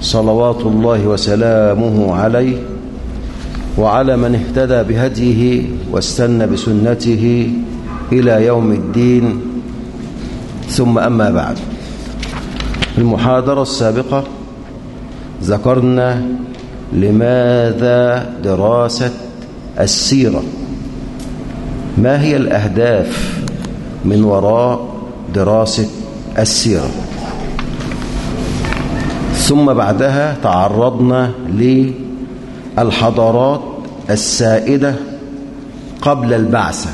صلوات الله وسلامه عليه وعلى من اهتدى بهديه واستنى بسنته إلى يوم الدين. ثم أما بعد. في المحاضرة السابقة ذكرنا لماذا دراسة السيرة. ما هي الأهداف من وراء دراسة السيرة؟ ثم بعدها تعرضنا للحضارات السائدة قبل البعثة.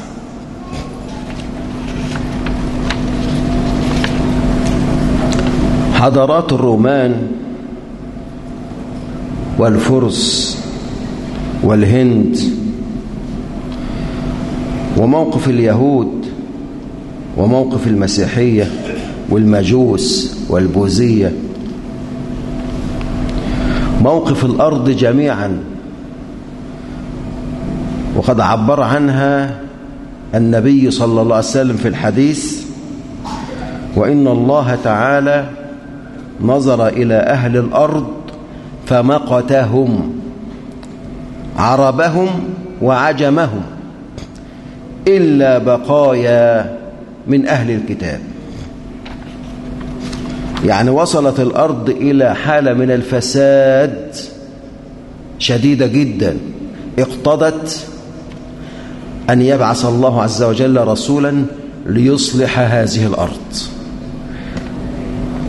حضارات الرومان والفرس والهند وموقف اليهود وموقف المسيحية والمجوس والبوذية موقف الأرض جميعا. وقد عبر عنها النبي صلى الله عليه وسلم في الحديث وإن الله تعالى نظر إلى أهل الأرض فمقتهم عربهم وعجمهم إلا بقايا من أهل الكتاب. يعني وصلت الأرض إلى حالة من الفساد شديدة جدا. اقتضت أن يبعث الله عز وجل رسولا ليصلح هذه الأرض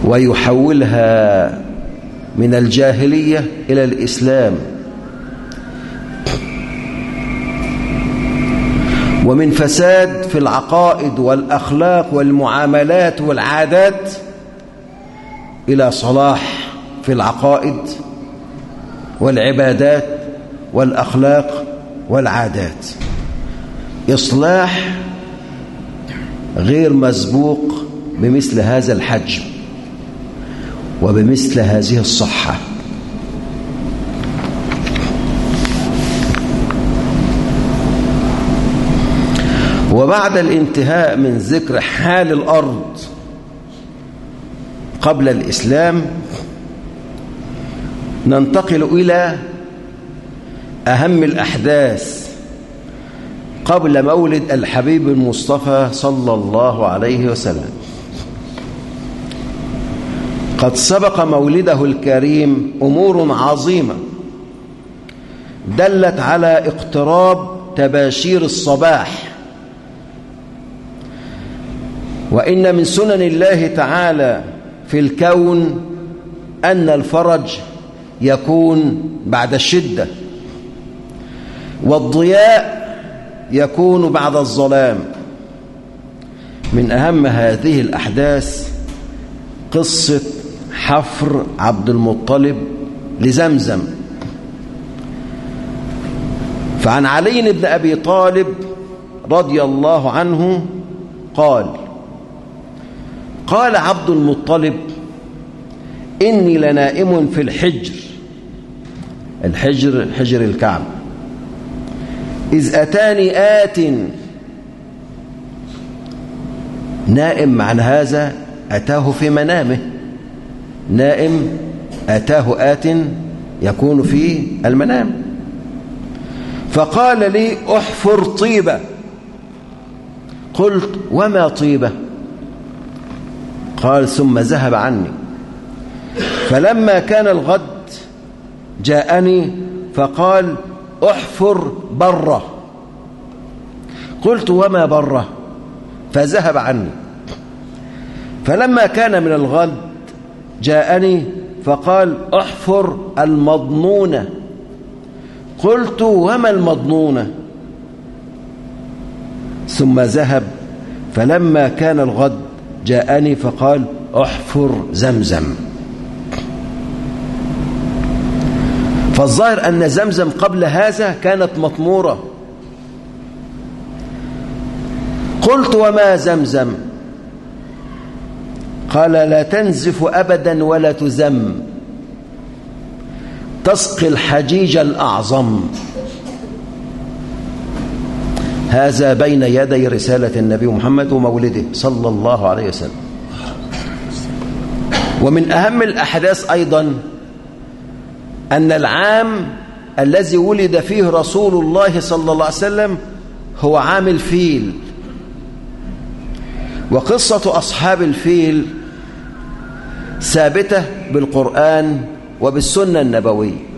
ويحولها من الجاهلية إلى الإسلام. ومن فساد في العقائد والأخلاق والمعاملات والعادات إلى صلاح في العقائد والعبادات والأخلاق والعادات. إصلاح غير مسبوق بمثل هذا الحجم وبمثل هذه الصحة. وبعد الانتهاء من ذكر حال الأرض قبل الإسلام ننتقل إلى أهم الأحداث قبل مولد الحبيب المصطفى صلى الله عليه وسلم. قد سبق مولده الكريم أمور عظيمة دلت على اقتراب تباشير الصباح وإن من سنن الله تعالى في الكون أن الفرج يكون بعد الشدة والضياء يكون بعد الظلام. من أهم هذه الأحداث قصة حفر عبد المطلب لزمزم. فعن علي بن أبي طالب رضي الله عنه قال قال عبد المطلب إني لنائم في الحجر. الحجر حجر الكعب إذ أتاني آت نائم معنى هذا أتاه في منامه. نائم أتاه آت يكون في المنام. فقال لي احفر طيبة. قلت وما طيبة؟ قال ثم ذهب عني. فلما كان الغد جاءني فقال احفر برة. قلت وما برة؟ فذهب عني. فلما كان من الغد جاءني فقال احفر المضنونة قلت وما المضنونة ثم ذهب. فلما كان الغد جاءني فقال احفر زمزم. فالظاهر أن زمزم قبل هذا كانت مطمورة. قلت وما زمزم؟ قال لا تنزف أبدا ولا تزم. تسقي الحجيج الأعظم. هذا بين يدي رسالة النبي محمد ومولده صلى الله عليه وسلم. ومن أهم الأحداث أيضا أن العام الذي ولد فيه رسول الله صلى الله عليه وسلم هو عام الفيل. وقصة أصحاب الفيل ثابتة بالقرآن وبالسنة النبوية.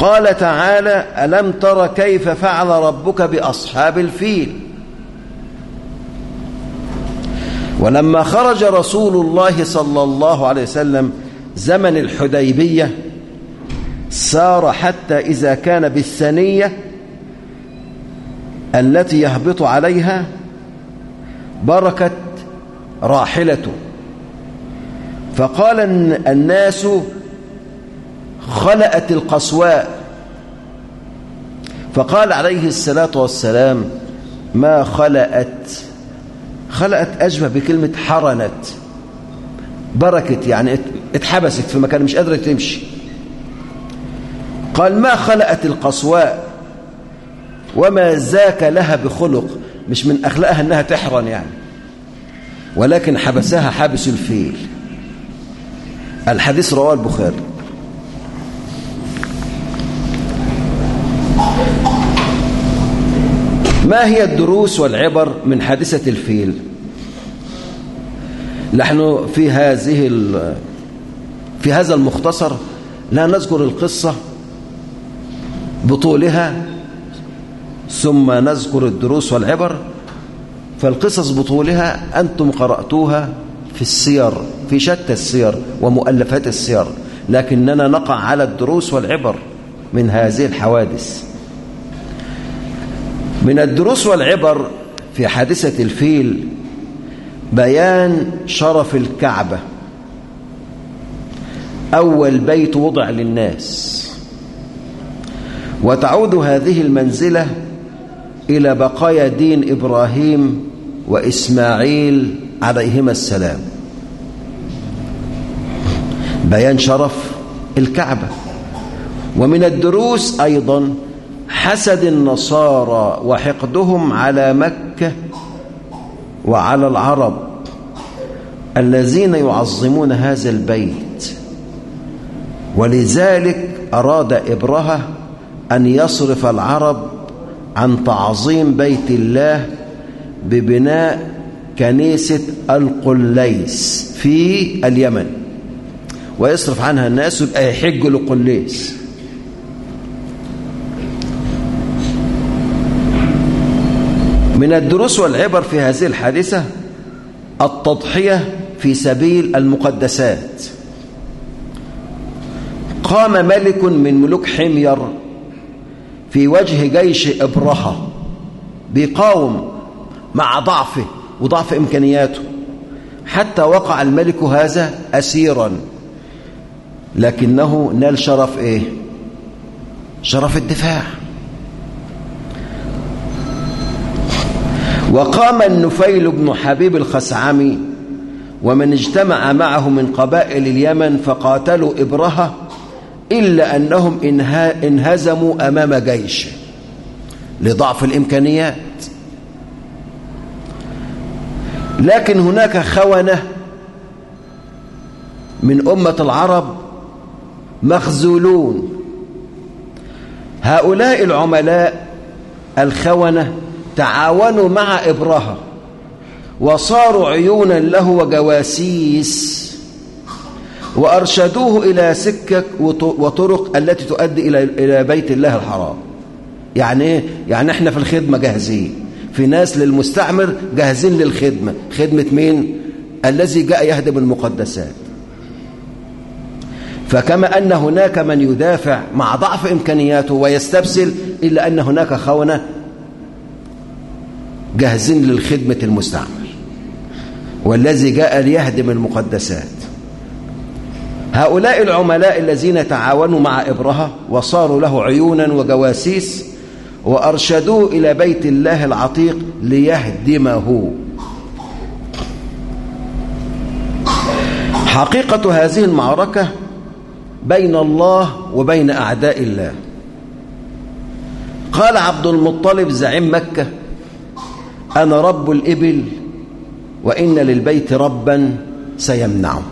قال تعالى ألم تر كيف فعل ربك بأصحاب الفيل؟ ولما خرج رسول الله صلى الله عليه وسلم زمن الحديبية سار حتى إذا كان بالثنية التي يهبط عليها بركة راحلته. فقال الناس خلأت القصواء فقال عليه الصلاة والسلام ما خلأت؟ خلأت أشبه بكلمة حرنت. بركت يعني اتحبست في مكان مش قادرة تمشي. قال ما خلأت القصواء وما ذاك لها بخلق. مش من أخلاقها أنها تحرن يعني. ولكن حبسها حابس الفيل. الحديث رواه البخاري. ما هي الدروس والعبر من حادثة الفيل؟ نحن في هذه في هذا المختصر لا نذكر القصة بطولها ثم نذكر الدروس والعبر فالقصص بطولها أنتم قرأتوها في السير في شتى السير ومؤلفات السير لكننا نقع على الدروس والعبر من هذه الحوادث. من الدروس والعبر في حادثة الفيل بيان شرف الكعبة. أول بيت وضع للناس. وتعود هذه المنزلة إلى بقايا دين إبراهيم وإسماعيل عليهما السلام. بيان شرف الكعبة. ومن الدروس أيضا حسد النصارى وحقدهم على مكة وعلى العرب الذين يعظمون هذا البيت. ولذلك أراد إبرهة أن يصرف العرب عن تعظيم بيت الله ببناء كنيسة القليس في اليمن ويصرف عنها الناس يبقى يحج لقليس من الدروس والعبر في هذه الحادثة التضحية في سبيل المقدسات. قام ملك من ملوك حمير في وجه جيش إبرهة بيقاوم مع ضعفه وضعف إمكانياته. حتى وقع الملك هذا أسيرا لكنه نال شرف إيه؟ شرف الدفاع. وقام النفيل بن حبيب الخسعمي ومن اجتمع معه من قبائل اليمن فقاتلوا إبرهة إلا أنهم انهزموا أمام جيش لضعف الإمكانيات. لكن هناك خونة من أمة العرب مخزولون. هؤلاء العملاء الخونة تعاونوا مع إبرهة وصاروا عيونا له وجواسيس وأرشدوه إلى سكك وطرق التي تؤدي إلى إلى بيت الله الحرام يعني إيه؟ يعني إحنا في الخدمة جاهزين في ناس للمستعمر جاهزين للخدمة خدمة مين؟ الذي جاء يهدم المقدسات فكما أن هناك من يدافع مع ضعف إمكانياته ويستبسل إلا أن هناك خونة جاهزين للخدمة المستعمر والذي جاء ليهدم المقدسات. هؤلاء العملاء الذين تعاونوا مع إبرهة وصاروا له عيونا وجواسيس وأرشدوه إلى بيت الله العتيق ليهدمه. حقيقة هذه المعركة بين الله وبين أعداء الله. قال عبد المطلب زعيم مكة أنا رب الإبل وإن للبيت ربا سيمنعه.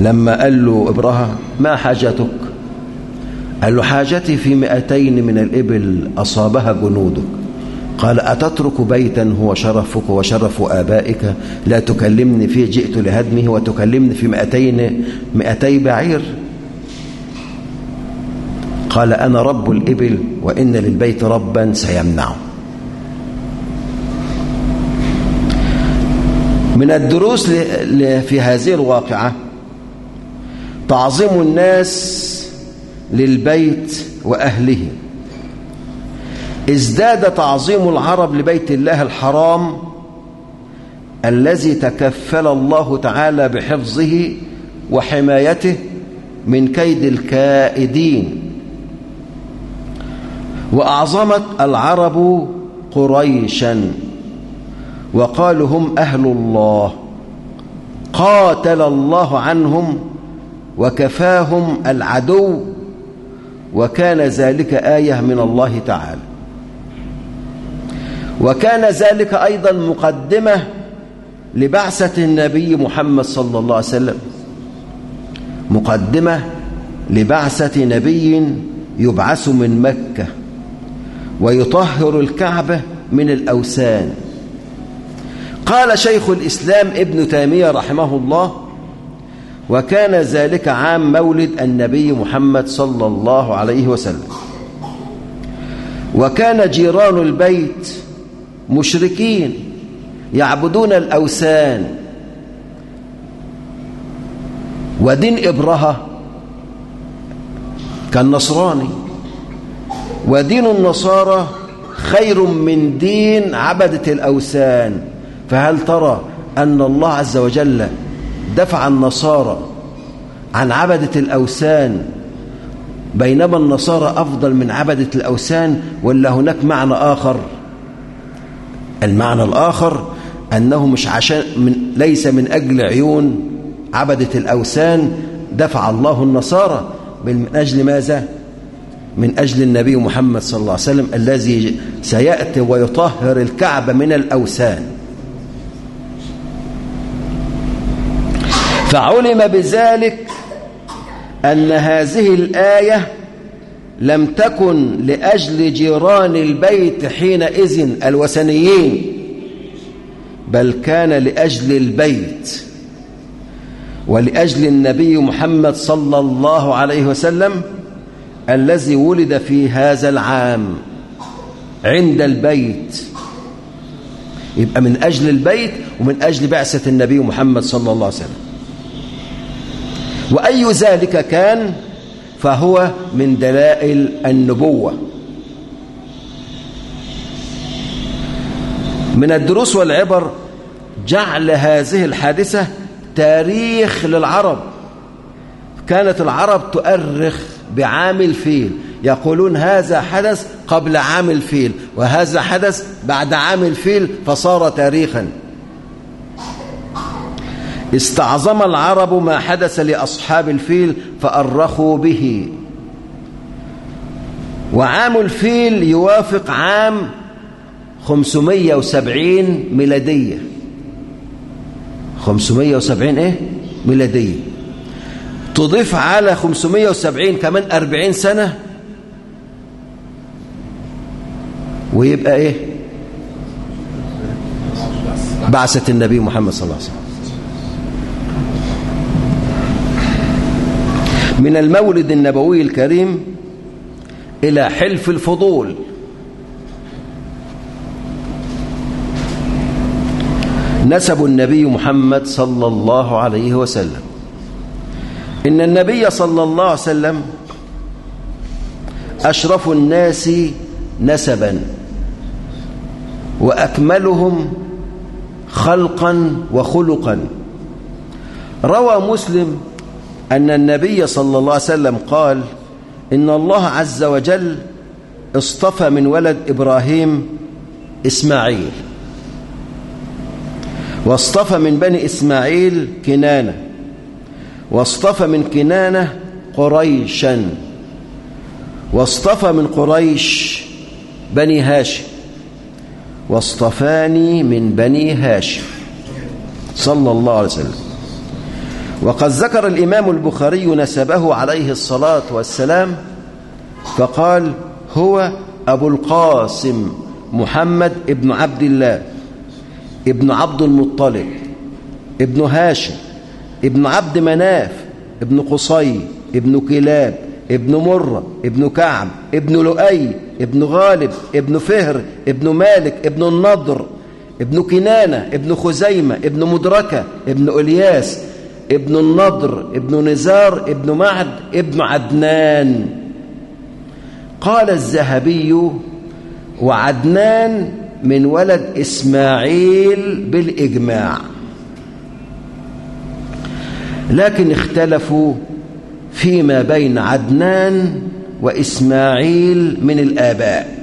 لما قال له إبرهة ما حاجتك؟ قال له حاجتي في مئتين من الإبل أصابها جنودك. قال أتترك بيتا هو شرفك وشرف آبائك؟ لا تكلمني فيه جئت لهدمه وتكلمني في مئتين مئتي بعير؟ قال أنا رب الإبل وإن للبيت ربا سيمنعه. من الدروس في هذه الواقعة تعظيم الناس للبيت وأهله. ازداد تعظيم العرب لبيت الله الحرام الذي تكفل الله تعالى بحفظه وحمايته من كيد الكائدين. وأعظمت العرب قريشا وقالوا هم أهل الله قاتل الله عنهم وكفاهم العدو وكان ذلك آية من الله تعالى. وكان ذلك أيضا مقدمة لبعثة النبي محمد صلى الله عليه وسلم. مقدمة لبعثة نبي يبعث من مكة. ويطهر الكعبة من الأوثان. قال شيخ الإسلام ابن تيمية رحمه الله وكان ذلك عام مولد النبي محمد صلى الله عليه وسلم. وكان جيران البيت مشركين يعبدون الأوثان. ودين إبرهة كان نصراني ودين النصارى خير من دين عبدة الأوثان. فهل ترى أن الله عز وجل دفع النصارى عن عبدة الأوثان؟ بينما النصارى أفضل من عبدة الأوثان ولا هناك معنى آخر؟ المعنى الآخر أنه مش عشان من ليس من أجل عيون عبدة الأوثان دفع الله النصارى من أجل ماذا؟ من أجل النبي محمد صلى الله عليه وسلم الذي سيأتي ويطهر الكعبة من الأوثان. فعلم بذلك أن هذه الآية لم تكن لأجل جيران البيت حينئذ الوثنيين بل كان لأجل البيت ولأجل النبي محمد صلى الله عليه وسلم الذي ولد في هذا العام عند البيت. يبقى من أجل البيت ومن أجل بعثة النبي محمد صلى الله عليه وسلم. وأي ذلك كان فهو من دلائل النبوة. من الدروس والعبر جعل هذه الحادثة تاريخ للعرب. كانت العرب تؤرخ بعام الفيل يقولون هذا حدث قبل عام الفيل وهذا حدث بعد عام الفيل فصار تاريخا. استعظم العرب ما حدث لأصحاب الفيل فأرخوا به. وعام الفيل يوافق عام 570 ميلادية. 570 إيه؟ ميلادية. تضيف على 570 كمان 40 سنة ويبقى إيه؟ بعثة النبي محمد صلى الله عليه وسلم. من المولد النبوي الكريم إلى حلف الفضول. نسب النبي محمد صلى الله عليه وسلم. إن النبي صلى الله عليه وسلم أشرف الناس نسبا وأكملهم خلقا وخلقا. روى مسلم أن النبي صلى الله عليه وسلم قال إن الله عز وجل اصطفى من ولد إبراهيم إسماعيل واصطفى من بني إسماعيل كنانة. واصطفى من كنانة قريشا. واصطفى من قريش بني هاشم. واصطفاني من بني هاشم. صلى الله عليه وسلم. وقد ذكر الإمام البخاري نسبه عليه الصلاة والسلام فقال هو أبو القاسم محمد ابن عبد الله ابن عبد المطلب ابن هاشم. ابن عبد مناف ابن قصي ابن كلاب ابن مرة ابن كعب ابن لؤي ابن غالب ابن فهر ابن مالك ابن النضر ابن كنانة ابن خزيمة ابن مدركة ابن إلياس ابن النضر ابن نزار ابن معد ابن عدنان. قال الذهبي وعدنان من ولد إسماعيل بالإجماع. لكن اختلفوا فيما بين عدنان وإسماعيل من الآباء.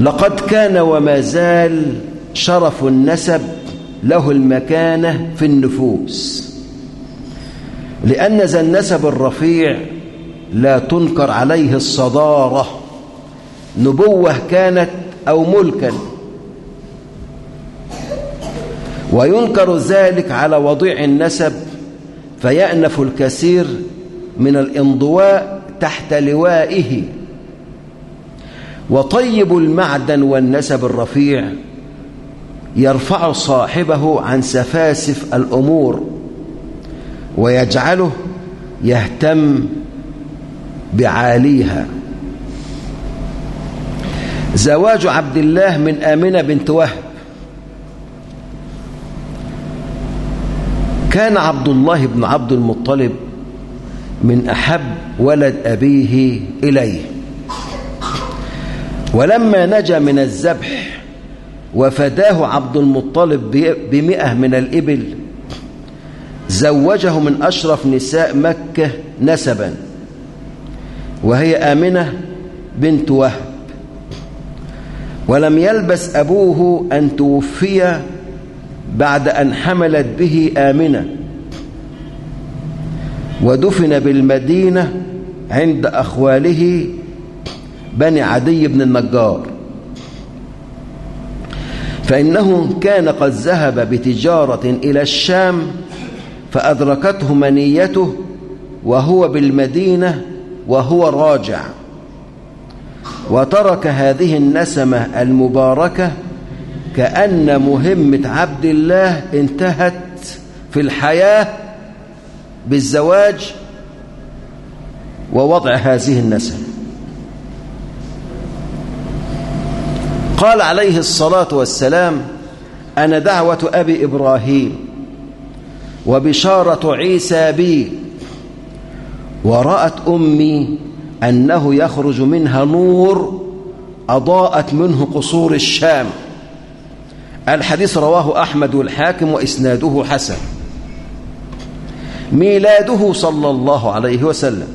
لقد كان وما زال شرف النسب له المكانة في النفوس لأن ذا النسب الرفيع لا تنكر عليه الصدارة نبوة كانت أو ملكا. وينكر ذلك على وضيع النسب فيأنف الكثير من الانضواء تحت لوائه. وطيب المعدن والنسب الرفيع يرفع صاحبه عن سفاسف الأمور ويجعله يهتم بعاليها. زواج عبد الله من آمنة بنت وهب كان عبد الله بن عبد المطلب من أحب ولد أبيه إليه. ولما نجا من الذبح وفداه عبد المطلب بمئة من الإبل زوجه من أشرف نساء مكة نسبا وهي آمنة بنت وهب. ولم يلبس أبوه أن توفي بعد أن حملت به آمنة ودفن بالمدينة عند أخواله بني عدي بن النجار. فإنه كان قد ذهب بتجارة إلى الشام فأدركته منيته وهو بالمدينة وهو راجع وترك هذه النسمة المباركة كأن مهمة عبد الله انتهت في الحياة بالزواج ووضع هذه النسمة قال عليه الصلاة والسلام أنا دعوة أبي إبراهيم وبشارة عيسى بي ورأت أمي أنه يخرج منها نور أضاءت منه قصور الشام. الحديث رواه أحمد والحاكم وإسناده حسن. ميلاده صلى الله عليه وسلم.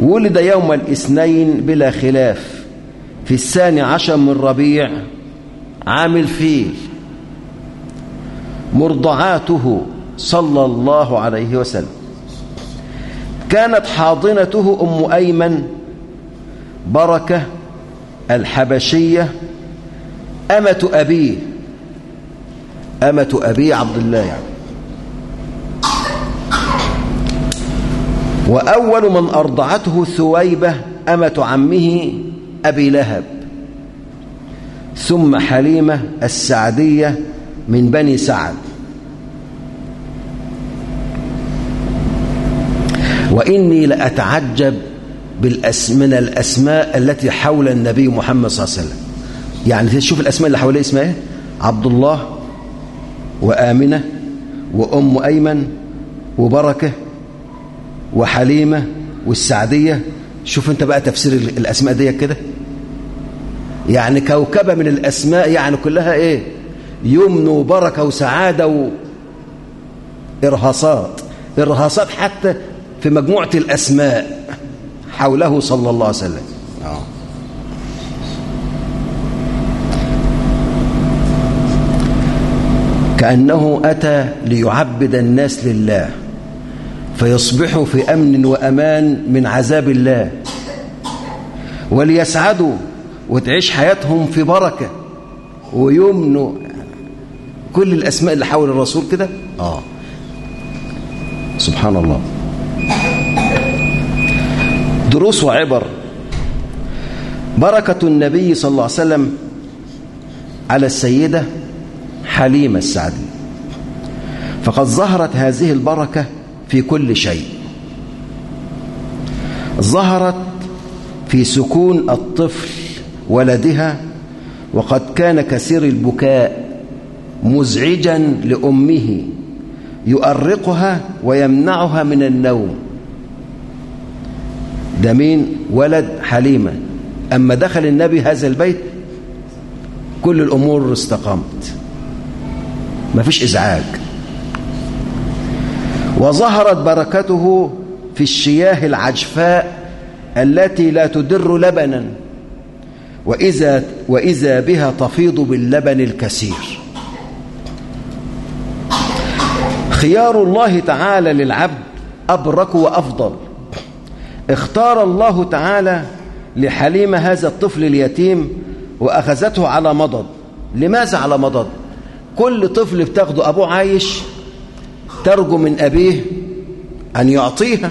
ولد يوم الاثنين بلا خلاف في الثاني عشر من ربيع عام الفيل. مرضعاته صلى الله عليه وسلم. كانت حاضنته أم أيمن بركة الحبشية أمة أبيه. أمة أبيه عبد الله يعني. وأول من أرضعته ثويبة أمة عمه أبي لهب. ثم حليمة السعدية من بني سعد. وإني لأتعجب بالأس من الأسماء التي حول النبي محمد صلى الله عليه وسلم. يعني تشوف الأسماء اللي حواليه اسمها إيه؟ عبد الله وآمنة وأم أيمن وبركة وحليمة والسعدية. شوف أنت بقى تفسير الأسماء دي كده. يعني كوكبة من الأسماء يعني كلها إيه؟ يمن وبركة وسعادة وإرهاصات إرهاصات حتى في مجموعة الأسماء حوله صلى الله عليه وسلم. آه. كأنه أتى ليعبد الناس لله فيصبحوا في أمن وأمان من عذاب الله وليسعدوا وتعيش حياتهم في بركة ويمنوا كل الأسماء اللي حول الرسول كده؟ آه. سبحان الله. دروس وعبر. بركة النبي صلى الله عليه وسلم على السيدة حليمة السعدي. فقد ظهرت هذه البركة في كل شيء. ظهرت في سكون الطفل ولدها وقد كان كثير البكاء مزعجا لأمه يؤرقها ويمنعها من النوم. ده مين؟ ولد حليمة أما دخل النبي هذا البيت كل الأمور استقامت. ما فيش إزعاج. وظهرت بركته في الشياه العجفاء التي لا تدر لبنا وإذا, وإذا بها تفيض باللبن الكثير. خيار الله تعالى للعبد أبرك وأفضل. اختار الله تعالى لحليم هذا الطفل اليتيم وأخذته على مضض. لماذا على مضض؟ كل طفل بتاخده أبوه عايش ترجو من أبيه أن يعطيها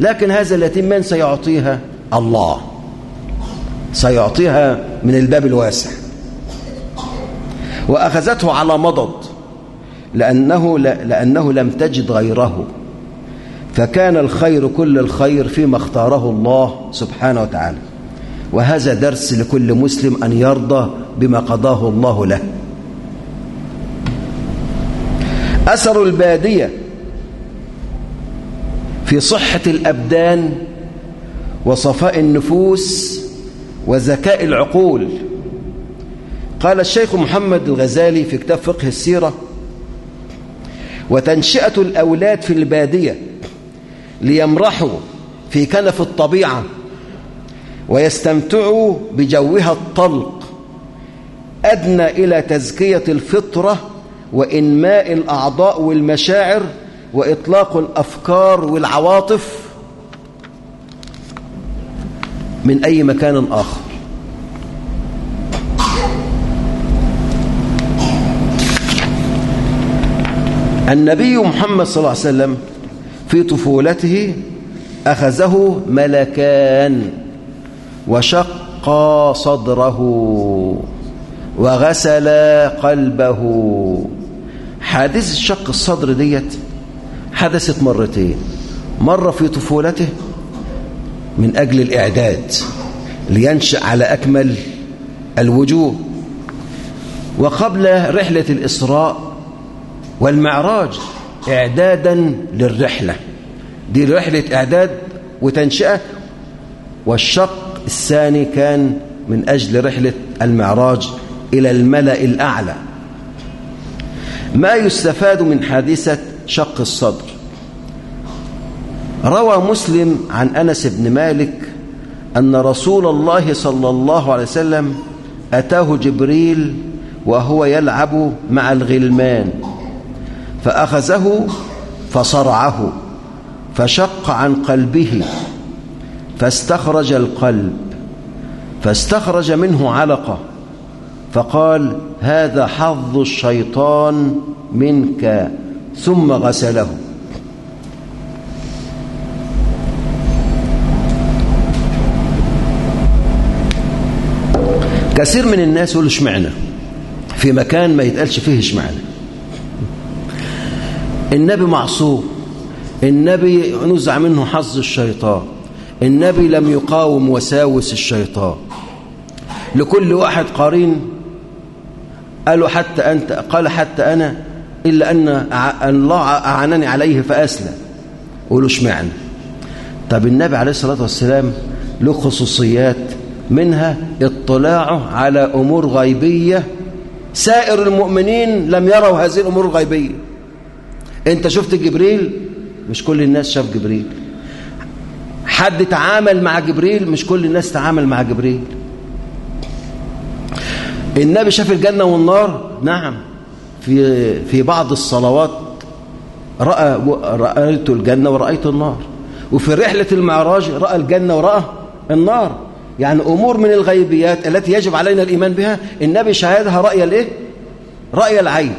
لكن هذا اليتيم من سيعطيها؟ الله. سيعطيها من الباب الواسع. وأخذته على مضض لأنه, لأنه لم تجد غيره. فكان الخير كل الخير فيما اختاره الله سبحانه وتعالى. وهذا درس لكل مسلم أن يرضى بما قضاه الله له. أثر البادية في صحة الأبدان وصفاء النفوس وذكاء العقول. قال الشيخ محمد الغزالي في كتاب فقه السيرة وتنشئة الأولاد في البادية ليمرحوا في كنف الطبيعة ويستمتعوا بجوها الطلق أدنى إلى تزكية الفطرة وإنماء الأعضاء والمشاعر وإطلاق الأفكار والعواطف من أي مكان آخر. النبي محمد صلى الله عليه وسلم في طفولته أخذه ملكان وشق صدره وغسل قلبه. حادثة شق الصدر ديت حدثت مرتين. مرة في طفولته من أجل الإعداد لينشأ على أكمل الوجوه. وقبل رحلة الإسراء والمعراج إعدادا للرحلة. دي رحلة إعداد وتنشئة والشق الثاني كان من أجل رحلة المعراج إلى الملأ الأعلى. ما يستفاد من حادثة شق الصدر. روى مسلم عن أنس بن مالك أن رسول الله صلى الله عليه وسلم أتاه جبريل وهو يلعب مع الغلمان فأخذه فصرعه فشق عن قلبه فاستخرج القلب فاستخرج منه علقة فقال هذا حظ الشيطان منك. ثم غسله. كثير من الناس يقول اشمعنى؟ في مكان ما يتقالش فيه اشمعنى. النبي معصوم النبي نزع منه حظ الشيطان النبي لم يقاوم وساوس الشيطان. لكل واحد قارين قالوا حتى أنت قال حتى أنا إلا أن الله أعانني عليه فأسلم. قولوا اشمعنى؟ طب النبي عليه الصلاة والسلام له خصوصيات منها اطلاعه على أمور غيبية سائر المؤمنين لم يروا هذه الأمور الغيبية. أنت شفت جبريل؟ مش كل الناس شاف جبريل. حد تعامل مع جبريل؟ مش كل الناس تعامل مع جبريل. النبي شاف الجنة والنار؟ نعم. في في بعض الصلوات رأى رأيت الجنة ورأيت النار. وفي رحلة المعراج رأى الجنة ورأى النار. يعني أمور من الغيبيات التي يجب علينا الإيمان بها. النبي شاهدها رأي الإيه؟ رأي العين.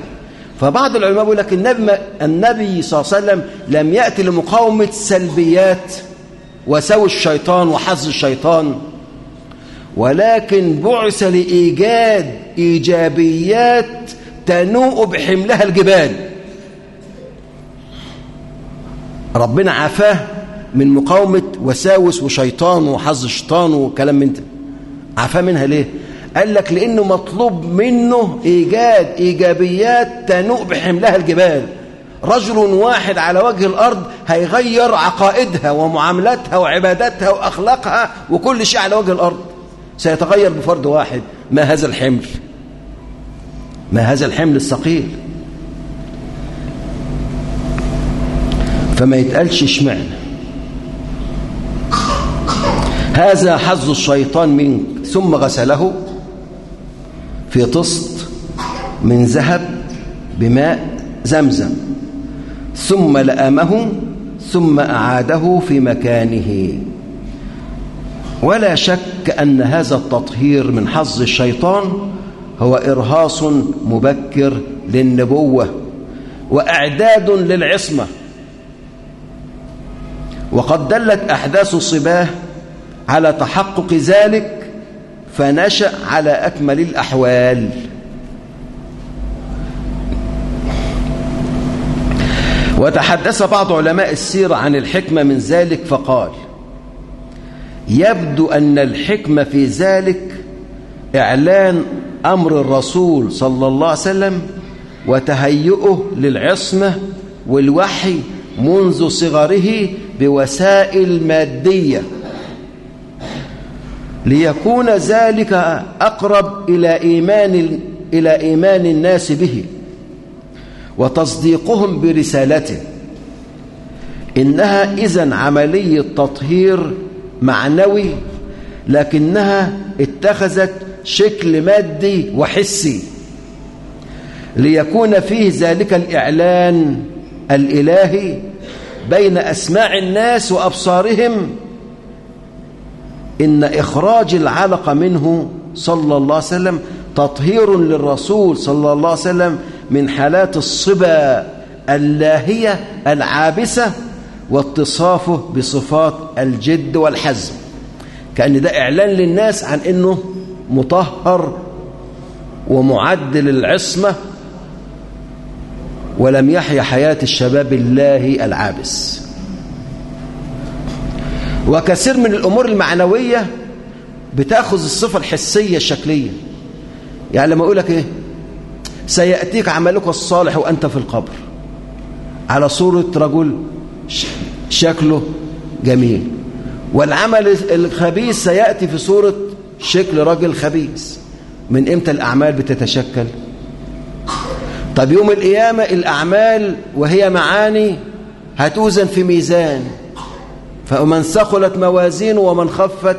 فبعض العلماء يقول لك النبي, النبي صلى الله عليه وسلم لم يأتي لمقاومة سلبيات وسوي الشيطان وحظ الشيطان. ولكن بعث لإيجاد إيجابيات تنوء بحملها الجبال. ربنا عافاه من مقاومة وساوس وشيطان وحظ الشيطان وكلام من ده. عافاه منها ليه؟ قال لك لأنه مطلوب منه إيجاد إيجابيات تنوء بحملها الجبال. رجل واحد على وجه الأرض هيغير عقائدها ومعاملاتها وعباداتها وأخلاقها وكل شيء على وجه الأرض. سيتغير بفرد واحد ما هذا الحمل؟ ما هذا الحمل الثقيل؟ فما يتقالش اشمعنى؟ هذا حظ الشيطان منك ثم غسله في طست من ذهب بماء زمزم ثم لأمه ثم أعاده في مكانه. ولا شك أن هذا التطهير من حظ الشيطان هو إرهاص مبكر للنبوة وإعداد للعصمة. وقد دلت أحداث الصباه على تحقق ذلك فنشأ على أكمل الأحوال. وتحدث بعض علماء السيرة عن الحكمة من ذلك فقال يبدو أن الحكمة في ذلك إعلان أمر الرسول صلى الله عليه وسلم وتهيئه للعصمة والوحي منذ صغره بوسائل مادية. ليكون ذلك أقرب إلى إيمان, إلى إيمان الناس به وتصديقهم برسالته. إنها إذن عملية تطهير معنوي لكنها اتخذت شكل مادي وحسي. ليكون فيه ذلك الإعلان الإلهي بين أسماع الناس وأبصارهم. إن إخراج العلق منه صلى الله عليه وسلم تطهير للرسول صلى الله عليه وسلم من حالات الصبا اللاهية العابسة. واتصافه بصفات الجد والحزم كأن ده إعلان للناس عن أنه مطهر ومعدل العصمة ولم يحيا حياة الشباب الله العابس. وكثير من الأمور المعنوية بتأخذ الصفة الحسية الشكلية يعني لما أقولك إيه سيأتيك عملك الصالح وأنت في القبر. على صورة رجل شكله جميل. والعمل الخبيث سيأتي في صورة شكل رجل خبيث. من إمتى الأعمال بتتشكل؟ طب يوم القيامة الأعمال وهي معاني هتوزن في ميزان. فمن ثقلت موازينه ومن خفت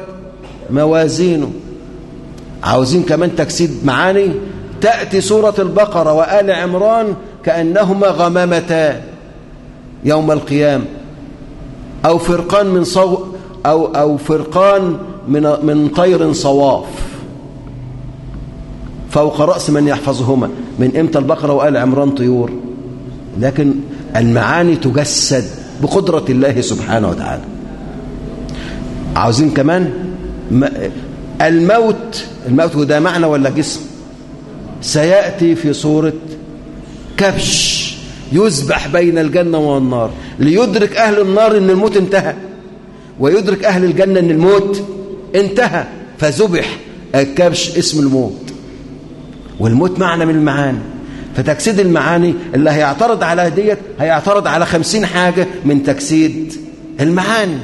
موازينه. عاوزين كمان تجسيد معاني؟ تأتي سورة البقرة وآل عمران كأنهما غمامتان. يوم القيامة. أو فرقان من صو أو أو فرقان من من طير صواف. فوق رأس من يحفظهما. من إمتى البقرة وآل عمران طيور؟ لكن المعاني تجسد بقدرة الله سبحانه وتعالى. عاوزين كمان الموت الموت ده معنى ولا جسم؟ سيأتي في صورة كبش. يذبح بين الجنة والنار ليدرك أهل النار أن الموت انتهى ويدرك أهل الجنة أن الموت انتهى فذبح الكبش اسم الموت. والموت معنى من المعاني. فتجسيد المعاني اللي هيعترض على ديت هيعترض على خمسين حاجة من تجسيد المعاني.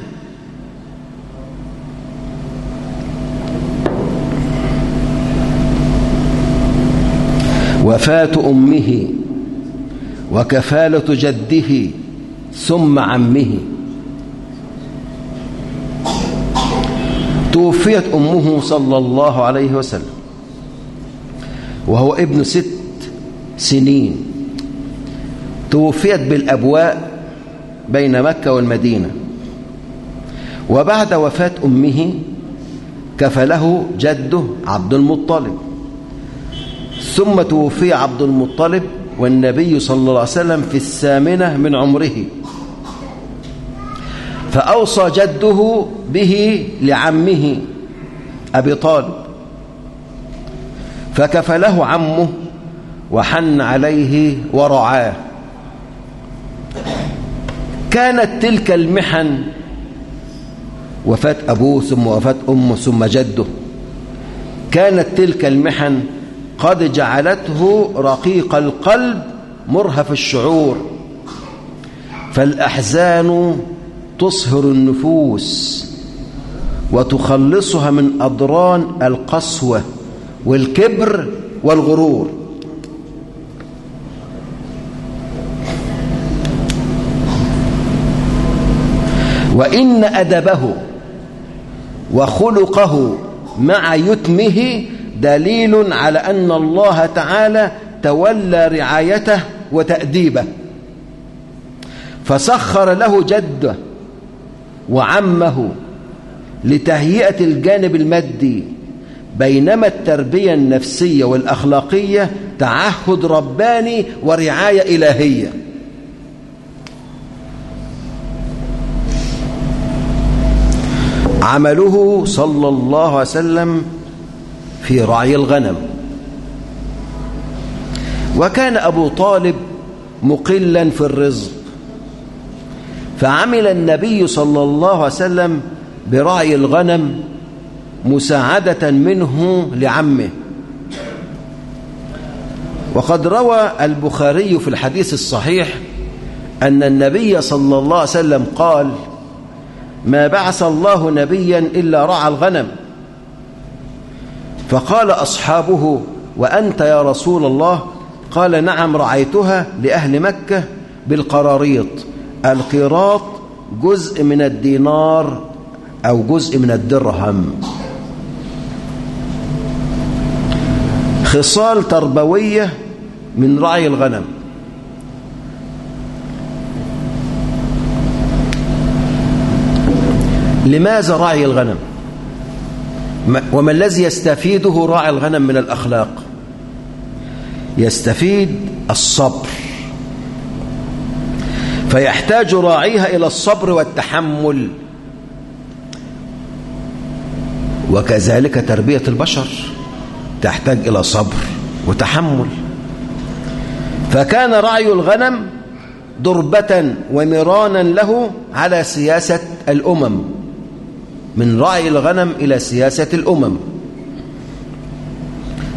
وفاة أمه وكفالة جده ثم عمه. توفيت أمه صلى الله عليه وسلم. وهو ابن ست سنين. توفيت بالأبواء بين مكة والمدينة. وبعد وفاة أمه كفله جده عبد المطلب. ثم توفي عبد المطلب والنبي صلى الله عليه وسلم في الثامنة من عمره. فأوصى جده به لعمه أبي طالب. فكفله عمه وحن عليه ورعاه. كانت تلك المحن وفاة أبوه ثم وفاة أمه ثم جده. كانت تلك المحن قد جعلته رقيق القلب مرهف الشعور فالأحزان تصهر النفوس وتخلصها من أضران القسوة والكبر والغرور. وإن أدبه وخلقه مع يتمه دليل على أن الله تعالى تولى رعايته وتأديبه. فسخر له جده وعمه لتهيئة الجانب المادي بينما التربية النفسية والأخلاقية تعهد رباني ورعاية إلهية. عمله صلى الله عليه وسلم في رعي الغنم. وكان أبو طالب مقلا في الرزق. فعمل النبي صلى الله عليه وسلم برعي الغنم مساعدة منه لعمه. وقد روى البخاري في الحديث الصحيح أن النبي صلى الله عليه وسلم قال ما بعث الله نبيا إلا رعى الغنم. فقال أصحابه وأنت يا رسول الله؟ قال نعم رعيتها لأهل مكة بالقراريط. القراط جزء من الدينار أو جزء من الدرهم. خصال تربوية من رعي الغنم. لماذا رعي الغنم؟ وما الذي يستفيده راعي الغنم من الأخلاق؟ يستفيد الصبر. فيحتاج راعيها إلى الصبر والتحمل. وكذلك تربية البشر تحتاج إلى صبر وتحمل. فكان رعي الغنم ضربة ومرانا له على سياسة الأمم. من رعي الغنم إلى سياسة الأمم.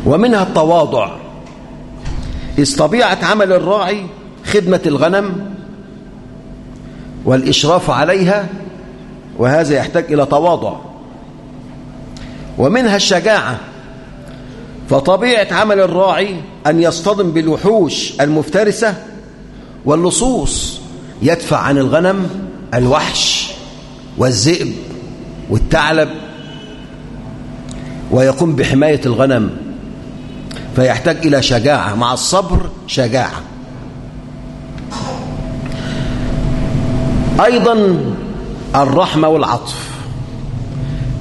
ومنها التواضع. إذ طبيعة عمل الراعي خدمة الغنم والإشراف عليها وهذا يحتاج إلى تواضع. ومنها الشجاعة. فطبيعة عمل الراعي أن يصطدم بالوحوش المفترسة واللصوص يدفع عن الغنم الوحش والذئب. والثعلب ويقوم بحماية الغنم فيحتاج إلى شجاعة مع الصبر شجاعة. أيضا الرحمة والعطف.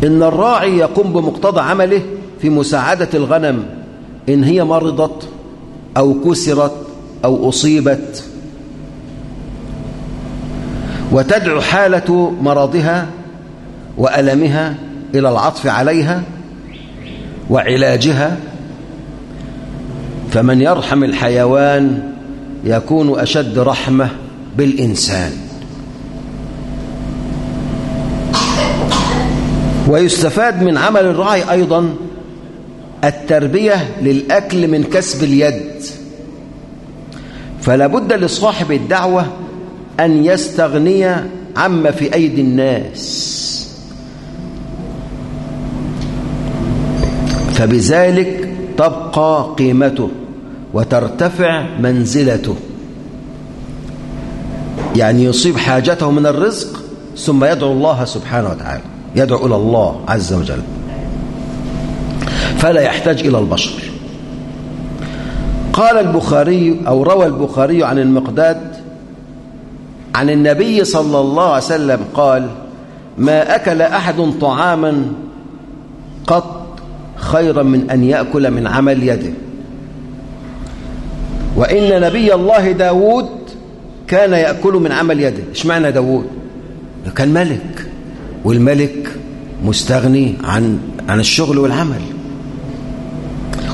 إن الراعي يقوم بمقتضى عمله في مساعدة الغنم إن هي مرضت أو كسرت أو أصيبت وتدعو حالة مرضها وألمها إلى العطف عليها وعلاجها. فمن يرحم الحيوان يكون أشد رحمة بالإنسان. ويستفاد من عمل الراعي أيضا التربية للأكل من كسب اليد. فلا بد لصاحب الدعوة أن يستغني عما في أيدي الناس. فبذلك تبقى قيمته وترتفع منزلته. يعني يصيب حاجته من الرزق ثم يدعو الله سبحانه وتعالى يدعو إلى الله عز وجل. فلا يحتاج إلى البشر. قال البخاري أو روى البخاري عن المقداد عن النبي صلى الله عليه وسلم قال ما أكل أحد طعاما قط خيرا من أن يأكل من عمل يده. وإن نبي الله داود كان يأكل من عمل يده. إيش معنى داود؟ كان ملك والملك مستغني عن عن الشغل والعمل.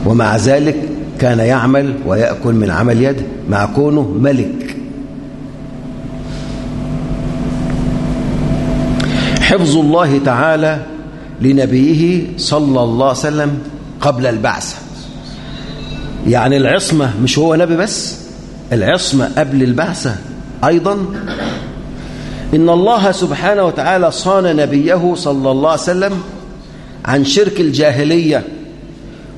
ومع ذلك كان يعمل ويأكل من عمل يده مع كونه ملك. حفظ الله تعالى لنبيه صلى الله عليه وسلم قبل البعثة. يعني العصمة مش هو نبي بس العصمة قبل البعثة أيضا. إن الله سبحانه وتعالى صان نبيه صلى الله عليه وسلم عن شرك الجاهلية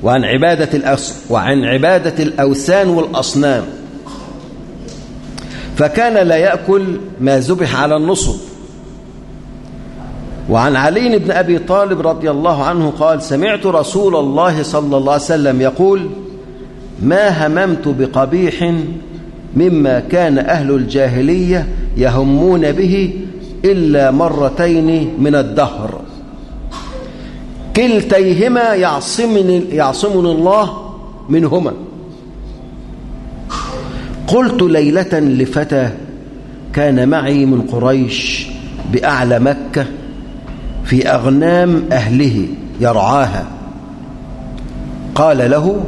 وعن عبادة وعن عبادة الأوثان والأصنام. فكان لا يأكل ما ذبح على النصب. وعن علي بن أبي طالب رضي الله عنه قال سمعت رسول الله صلى الله عليه وسلم يقول ما هممت بقبيح مما كان أهل الجاهلية يهمون به إلا مرتين من الدهر. كلتيهما يعصمني, يعصمني الله منهما. قلت ليلة لفتى كان معي من قريش بأعلى مكة في أغنام أهله يرعاها. قال له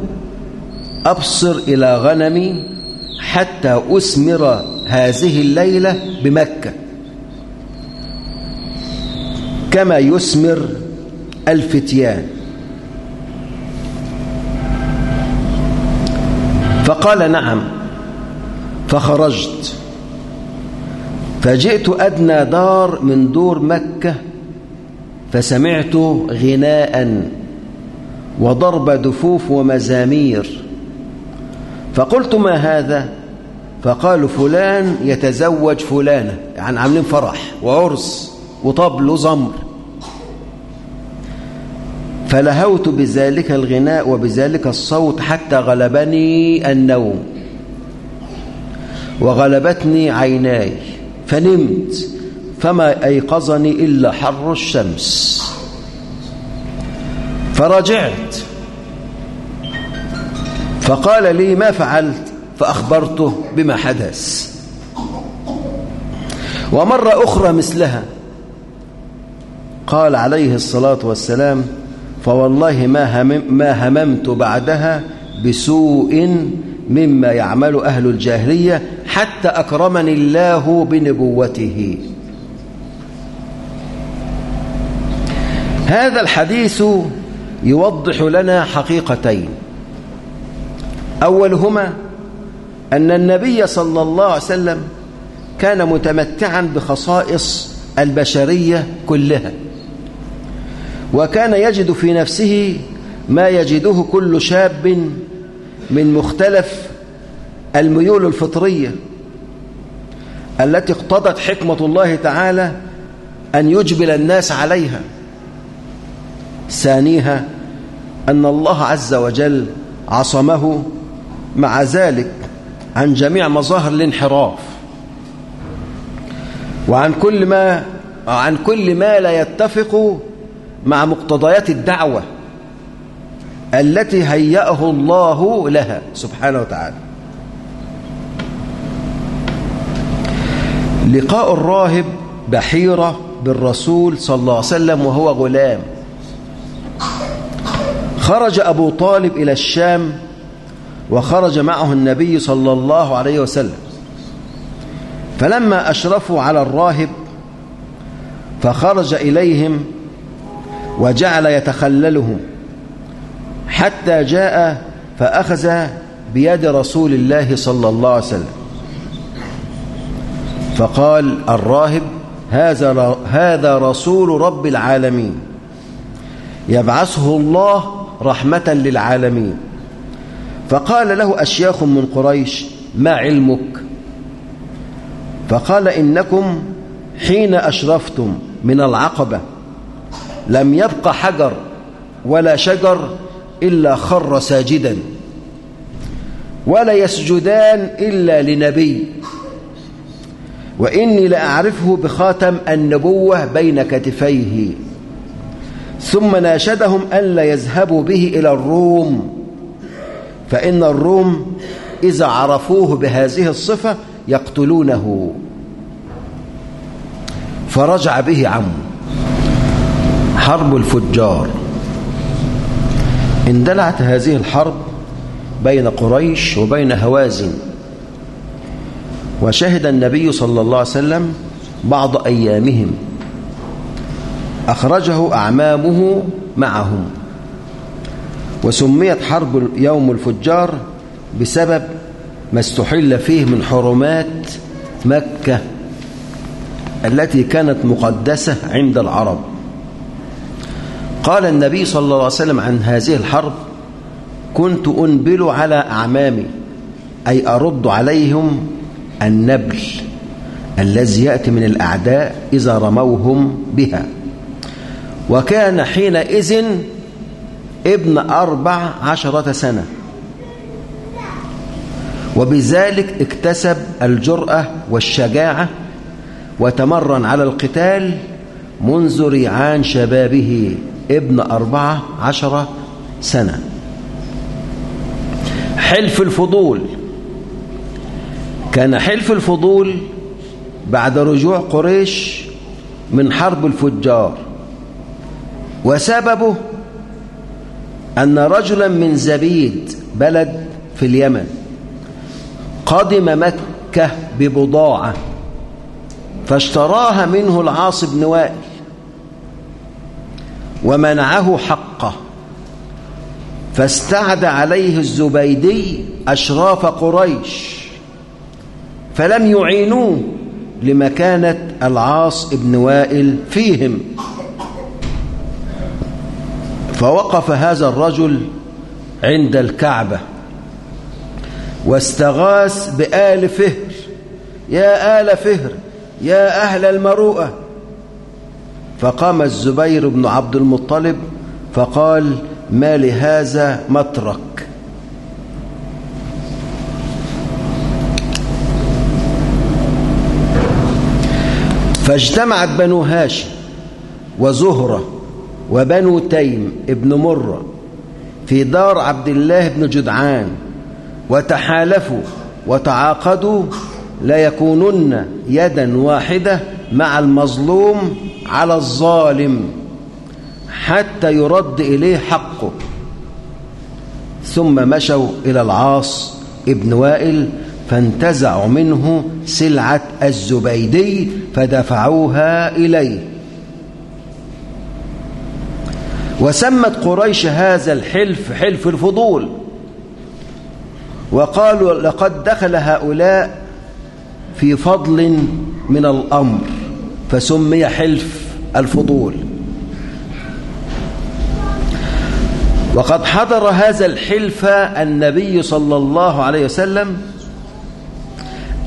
أبصر إلى غنمي حتى أسمر هذه الليلة بمكة. كما يسمر الفتيان. فقال نعم فخرجت. فجئت أدنى دار من دور مكة فسمعت غناء وضرب دفوف ومزامير. فقلت ما هذا؟ فقالوا فلان يتزوج فلانة. يعني عاملين فرح وعرس وطبل وزمر. فلهوت بذلك الغناء وبذلك الصوت حتى غلبني النوم. وغلبتني عيناي. فنمت. فما أيقظني إلا حر الشمس. فرجعت. فقال لي ما فعلت؟ فأخبرته بما حدث. ومرة أخرى مثلها. قال عليه الصلاة والسلام فوالله ما, همم ما هممت بعدها بسوء مما يعمل أهل الجاهلية حتى أكرمني الله بنبوته. هذا الحديث يوضح لنا حقيقتين. أولهما أن النبي صلى الله عليه وسلم كان متمتعا بخصائص البشرية كلها وكان يجد في نفسه ما يجده كل شاب من مختلف الميول الفطرية التي اقتضت حكمة الله تعالى أن يجبل الناس عليها. ثانيها أن الله عز وجل عصمه مع ذلك عن جميع مظاهر الانحراف وعن كل ما عن كل ما لا يتفق مع مقتضيات الدعوة التي هيأه الله لها سبحانه وتعالى. لقاء الراهب بحيرة بالرسول صلى الله عليه وسلم وهو غلام. خرج أبو طالب إلى الشام وخرج معه النبي صلى الله عليه وسلم. فلما أشرفوا على الراهب فخرج إليهم وجعل يتخللهم حتى جاء فأخذ بيد رسول الله صلى الله عليه وسلم. فقال الراهب هذا هذا رسول رب العالمين. يبعثه الله رحمة للعالمين. فقال له أشياخ من قريش ما علمك؟ فقال إنكم حين أشرفتم من العقبة لم يبق حجر ولا شجر إلا خر ساجدا ولا يسجدان إلا لنبي وإني لأعرفه بخاتم النبوة بين كتفيه. ثم ناشدهم ألا يذهبوا به إلى الروم. فإن الروم إذا عرفوه بهذه الصفة يقتلونه. فرجع به عمه حرب الفجار. اندلعت هذه الحرب بين قريش وبين هوازن. وشهد النبي صلى الله عليه وسلم بعض أيامهم. أخرجه أعمامه معهم. وسميت حرب يوم الفجار بسبب ما استحل فيه من حرمات مكة التي كانت مقدسة عند العرب. قال النبي صلى الله عليه وسلم عن هذه الحرب كنت أنبل على أعمامي أي أرد عليهم النبل الذي يأتي من الأعداء إذا رموهم بها. وكان حينئذ ابن أربع عشرة سنة. وبذلك اكتسب الجرأة والشجاعة وتمرن على القتال منذ ريعان شبابه ابن أربعة عشرة سنة. حلف الفضول. كان حلف الفضول بعد رجوع قريش من حرب الفجار. وسببه أن رجلا من زبيد بلد في اليمن قدم مكة ببضاعة فاشتراها منه العاص بن وائل ومنعه حقه فاستعد عليه الزبيدي أشراف قريش فلم يعينوه لمكانة العاص بن وائل فيهم فوقف هذا الرجل عند الكعبة واستغاث بآل فهر. يا آل فهر يا أهل المروءة. فقام الزبير بن عبد المطلب فقال ما لهذا مترك؟ فاجتمعت بنو هاشم وزهرة وبنو تيم ابن مرة في دار عبد الله بن جدعان وتحالفوا وتعاقدوا لا يكونن يدا واحدة مع المظلوم على الظالم حتى يرد إليه حقه. ثم مشوا إلى العاص ابن وائل فانتزعوا منه سلعة الزبيدي فدفعوها إليه. وسمت قريش هذا الحلف حلف الفضول. وقالوا لقد دخل هؤلاء في فضل من الأمر فسمي حلف الفضول. وقد حضر هذا الحلف النبي صلى الله عليه وسلم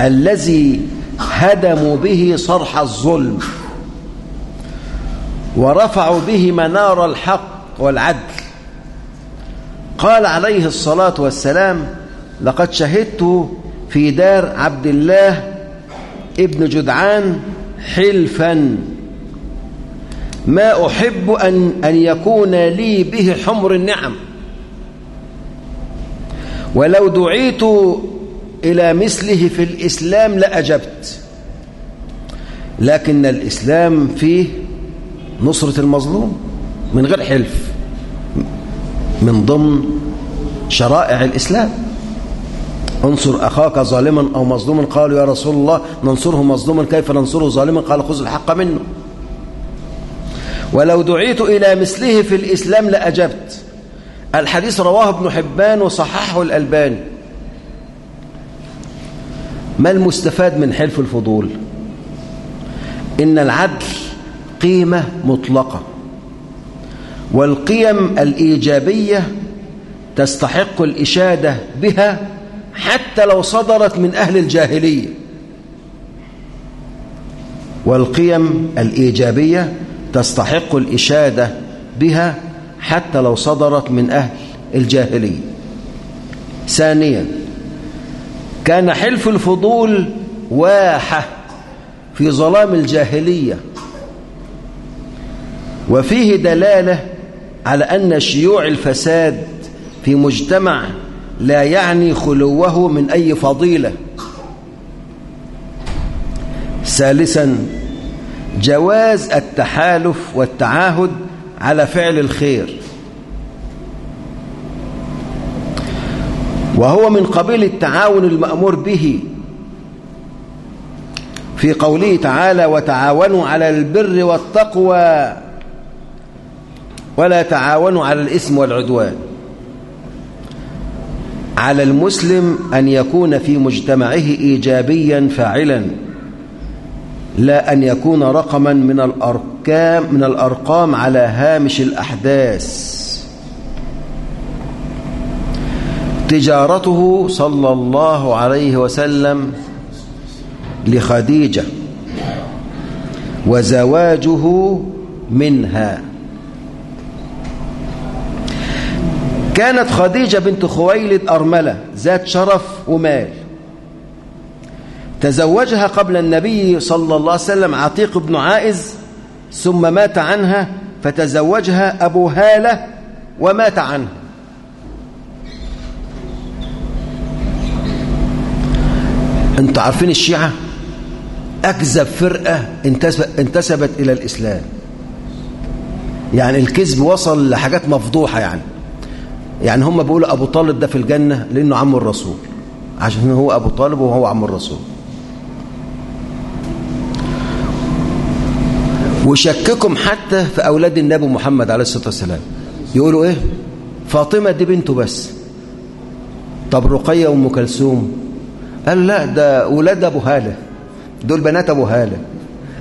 الذي هدموا به صرح الظلم. ورفعوا به منار الحق والعدل. قال عليه الصلاة والسلام لقد شهدت في دار عبد الله ابن جدعان حلفا. ما أحب أن, أن يكون لي به حمر النعم. ولو دعيت إلى مثله في الإسلام لأجبت. لكن الإسلام فيه نصرة المظلوم من غير حلف من ضمن شرائع الإسلام. انصر أخاك ظالما أو مظلوما قالوا يا رسول الله ننصره مظلوما كيف ننصره ظالما؟ قال خذ الحق منه. ولو دعيت إلى مثله في الإسلام لأجبت. الحديث رواه ابن حبان وصححه الألباني. ما المستفاد من حلف الفضول؟ إن العدل قيمة مطلقة. والقيم الإيجابية تستحق الإشادة بها حتى لو صدرت من أهل الجاهلية. والقيم الإيجابية تستحق الإشادة بها حتى لو صدرت من أهل الجاهلية. ثانيا كان حلف الفضول واحة في ظلام الجاهلية. وفيه دلالة على أن شيوع الفساد في مجتمع لا يعني خلوه من أي فضيلة. ثالثا جواز التحالف والتعاهد على فعل الخير. وهو من قبيل التعاون المأمور به. في قوله تعالى وتعاونوا على البر والتقوى ولا تعاونوا على الإثم والعدوان. على المسلم أن يكون في مجتمعه إيجابيا فاعلا لا أن يكون رقما من الأركام من الأرقام على هامش الأحداث. تجارته صلى الله عليه وسلم لخديجة وزواجه منها. كانت خديجة بنت خويلد أرملة ذات شرف ومال. تزوجها قبل النبي صلى الله عليه وسلم عتيق بن عائز ثم مات عنها فتزوجها أبو هالة ومات عنها أنتوا عارفين الشيعة؟ أكذب فرقة انتسبت إلى الإسلام. يعني الكذب وصل لحاجات مفضوحة يعني. يعني هم بيقولوا أبو طالب ده في الجنة لأنه عم الرسول. عشان هو أبو طالب وهو عم الرسول. وشككم حتى في أولاد النبي محمد عليه الصلاة والسلام. يقولوا إيه؟ فاطمة دي بنته بس. طب رقية وأم كلثوم؟ قال لا ده ولاد أبو هالة. دول بنات أبو هالة.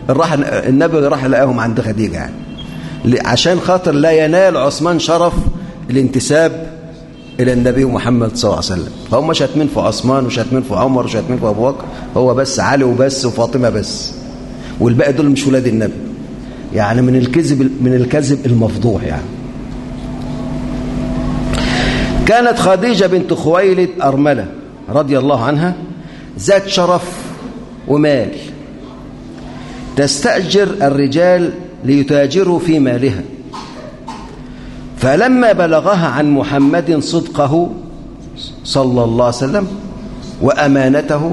راح النبي راح لقاهم عند خديجة يعني. عشان خاطر لا ينال عثمان شرف الانتساب إلى النبي محمد صلى الله عليه وسلم. فهم شاتمين في عثمان وشاتمين في عمر وشاتمين في أبو بكر. هو بس علي وبس وفاطمة بس. والباقي دول مش ولاد النبي. يعني من الكذب من الكذب المفضوح يعني. كانت خديجة بنت خويلد أرملة رضي الله عنها ذات شرف ومال تستأجر الرجال ليتاجروا في مالها. فلما بلغها عن محمد صدقه صلى الله عليه وسلم وأمانته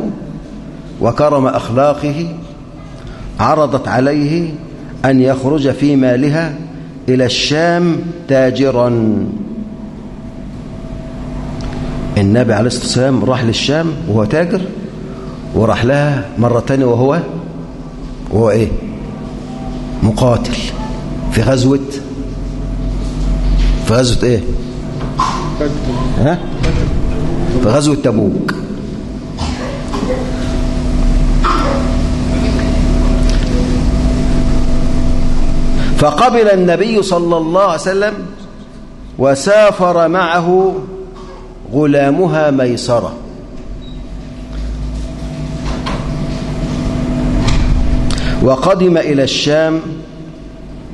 وكرم أخلاقه عرضت عليه أن يخرج في مالها إلى الشام تاجرا. النبي عليه الصلاة والسلام راح للشام وهو تاجر وراح لها مرة تانية وهو وهو إيه؟ مقاتل في غزوة في غزوة إيه؟ ها؟ في غزوة تبوك. فقبل النبي صلى الله عليه وسلم وسافر معه غلامها ميسرة. وقدم إلى الشام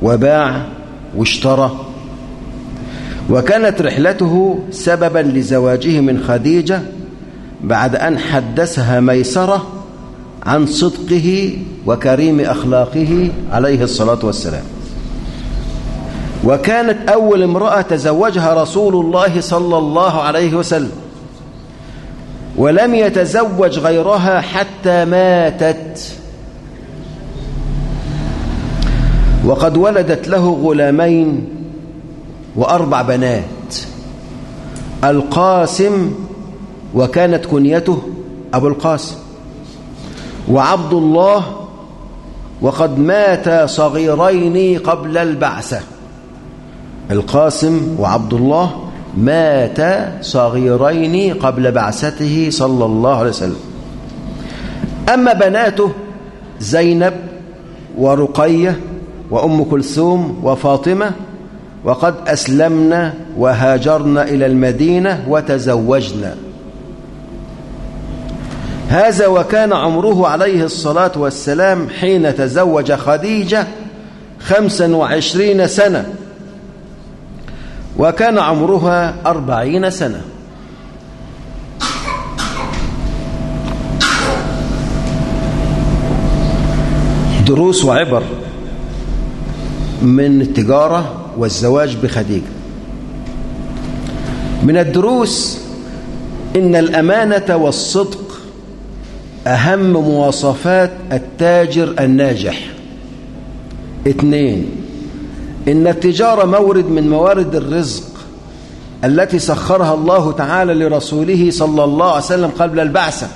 وباع واشترى وكانت رحلته سببا لزواجه من خديجة بعد أن حدثها ميسرة عن صدقه وكريم أخلاقه عليه الصلاة والسلام. وكانت أول امرأة تزوجها رسول الله صلى الله عليه وسلم ولم يتزوج غيرها حتى ماتت. وقد ولدت له غلامين وأربع بنات. القاسم وكانت كنيته أبو القاسم. وعبد الله وقد مات صغيرين قبل البعثة. القاسم وعبد الله مات صغيرين قبل بعثته صلى الله عليه وسلم. أما بناته زينب ورقية وأم كلثوم وفاطمة وقد أسلمنا وهاجرنا إلى المدينة وتزوجنا. هذا وكان عمره عليه الصلاة والسلام حين تزوج خديجة خمسا وعشرين سنة وكان عمرها أربعين سنة. دروس وعبر من التجارة والزواج بخديجة. من الدروس إن الأمانة والصدق أهم مواصفات التاجر الناجح. اثنين إن التجارة مورد من موارد الرزق التي سخرها الله تعالى لرسوله صلى الله عليه وسلم قبل البعثة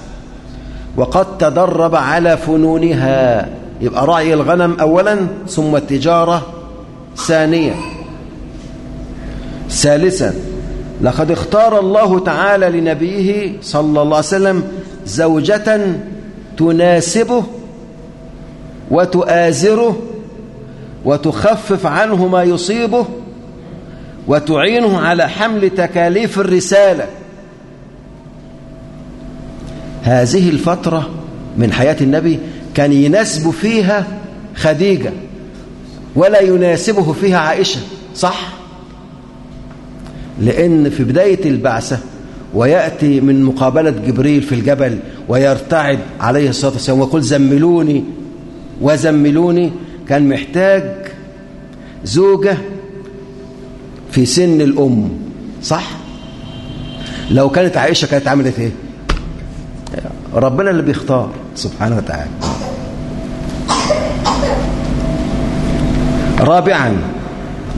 وقد تدرب على فنونها. يبقى رعي الغنم أولا ثم التجارة ثانيا. ثالثا لقد اختار الله تعالى لنبيه صلى الله عليه وسلم زوجة تناسبه وتآزره وتخفف عنه ما يصيبه وتعينه على حمل تكاليف الرسالة. هذه الفترة من حياة النبي كان يناسب فيها خديجة. ولا يناسبه فيها عائشة صح؟ لأن في بداية البعثة ويأتي من مقابلة جبريل في الجبل ويرتعد عليه الصلاة والسلام ويقول زملوني وزملوني كان محتاج زوجة في سن الأم صح؟ لو كانت عائشة كانت عملت إيه؟ ربنا اللي بيختار سبحانه وتعالى رابعا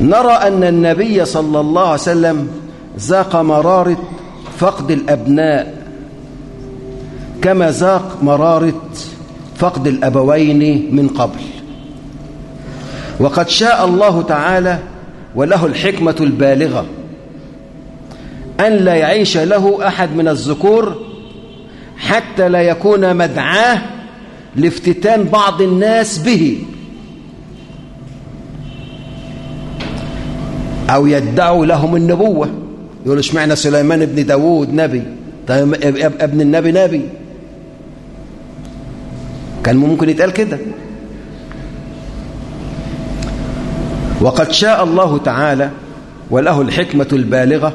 نرى أن النبي صلى الله عليه وسلم ذاق مرارة فقد الأبناء كما ذاق مرارة فقد الأبوين من قبل. وقد شاء الله تعالى وله الحكمة البالغة أن لا يعيش له أحد من الذكور حتى لا يكون مدعاه لافتتان بعض الناس به. أو يدعوا لهم النبوة. يقول اشمعنى سليمان ابن داوود نبي؟ طيب ابن النبي نبي. كان ممكن يتقال كده. وقد شاء الله تعالى وله الحكمة البالغة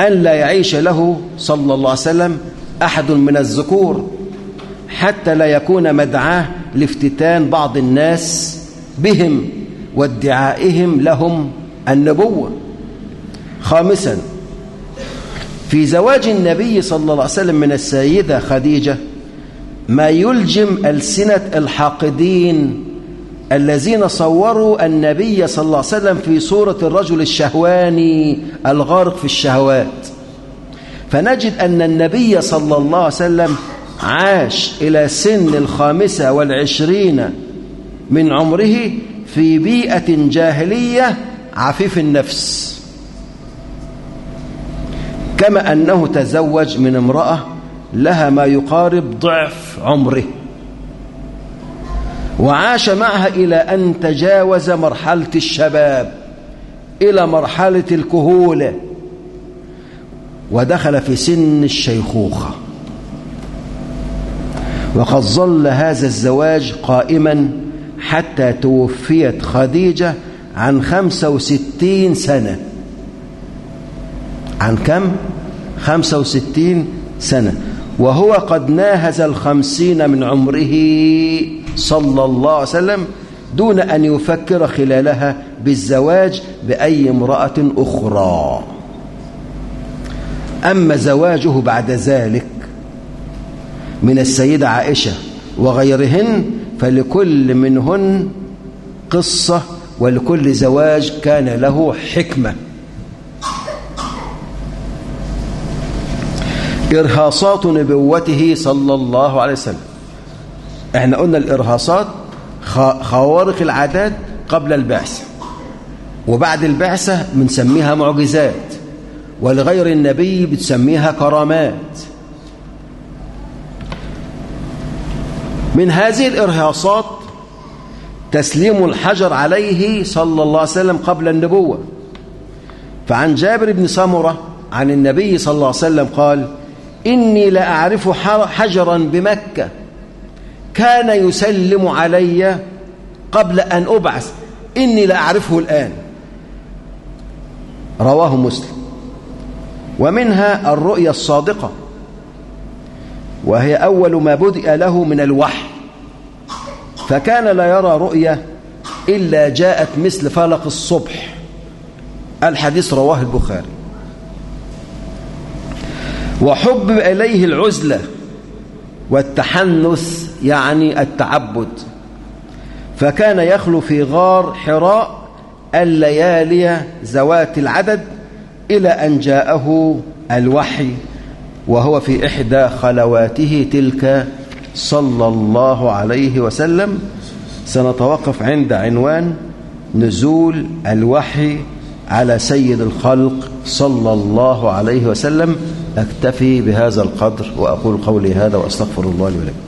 أن لا يعيش له صلى الله عليه وسلم أحد من الذكور حتى لا يكون مدعاه لافتتان بعض الناس بهم وادعائهم لهم النبوة. خامسا في زواج النبي صلى الله عليه وسلم من السيدة خديجة ما يلجم ألسنة الحاقدين الذين صوروا النبي صلى الله عليه وسلم في صورة الرجل الشهواني الغارق في الشهوات. فنجد أن النبي صلى الله عليه وسلم عاش إلى سن الخامسة والعشرين من عمره في بيئة جاهلية عفيف النفس. كما أنه تزوج من امرأة لها ما يقارب ضعف عمره. وعاش معها إلى أن تجاوز مرحلة الشباب إلى مرحلة الكهولة. ودخل في سن الشيخوخة. وقد ظل هذا الزواج قائما حتى توفيت خديجة عن خمسة وستين سنة. عن كم؟ خمسة وستين سنة. وهو قد ناهز الخمسين من عمره صلى الله عليه وسلم دون أن يفكر خلالها بالزواج بأي امرأة أخرى. أما زواجه بعد ذلك من السيدة عائشة وغيرهن فلكل منهن قصة ولكل زواج كان له حكمة. إرهاصات نبوته صلى الله عليه وسلم. إحنا قلنا الإرهاصات خوارق العادات قبل البعثة وبعد البعثة بنسميها معجزات. ولغير النبي بتسميها كرامات. من هذه الإرهاصات تسليم الحجر عليه صلى الله عليه وسلم قبل النبوة. فعن جابر بن سمرة عن النبي صلى الله عليه وسلم قال إني لأعرف حجرا بمكة. كان يسلم علي قبل أن أبعث. إني لأعرفه الآن. رواه مسلم. ومنها الرؤيا الصادقة. وهي أول ما بدأ له من الوحي. فكان لا يرى رؤيا إلا جاءت مثل فلق الصبح. الحديث رواه البخاري. وحب إليه العزلة والتحنث يعني التعبد. فكان يخلو في غار حراء الليالي ذوات العدد إلى أن جاءه الوحي وهو في إحدى خلواته تلك صلى الله عليه وسلم سنتوقف عند عنوان نزول الوحي على سيد الخلق صلى الله عليه وسلم. أكتفي بهذا القدر وأقول قولي هذا وأستغفر الله لي ولكم.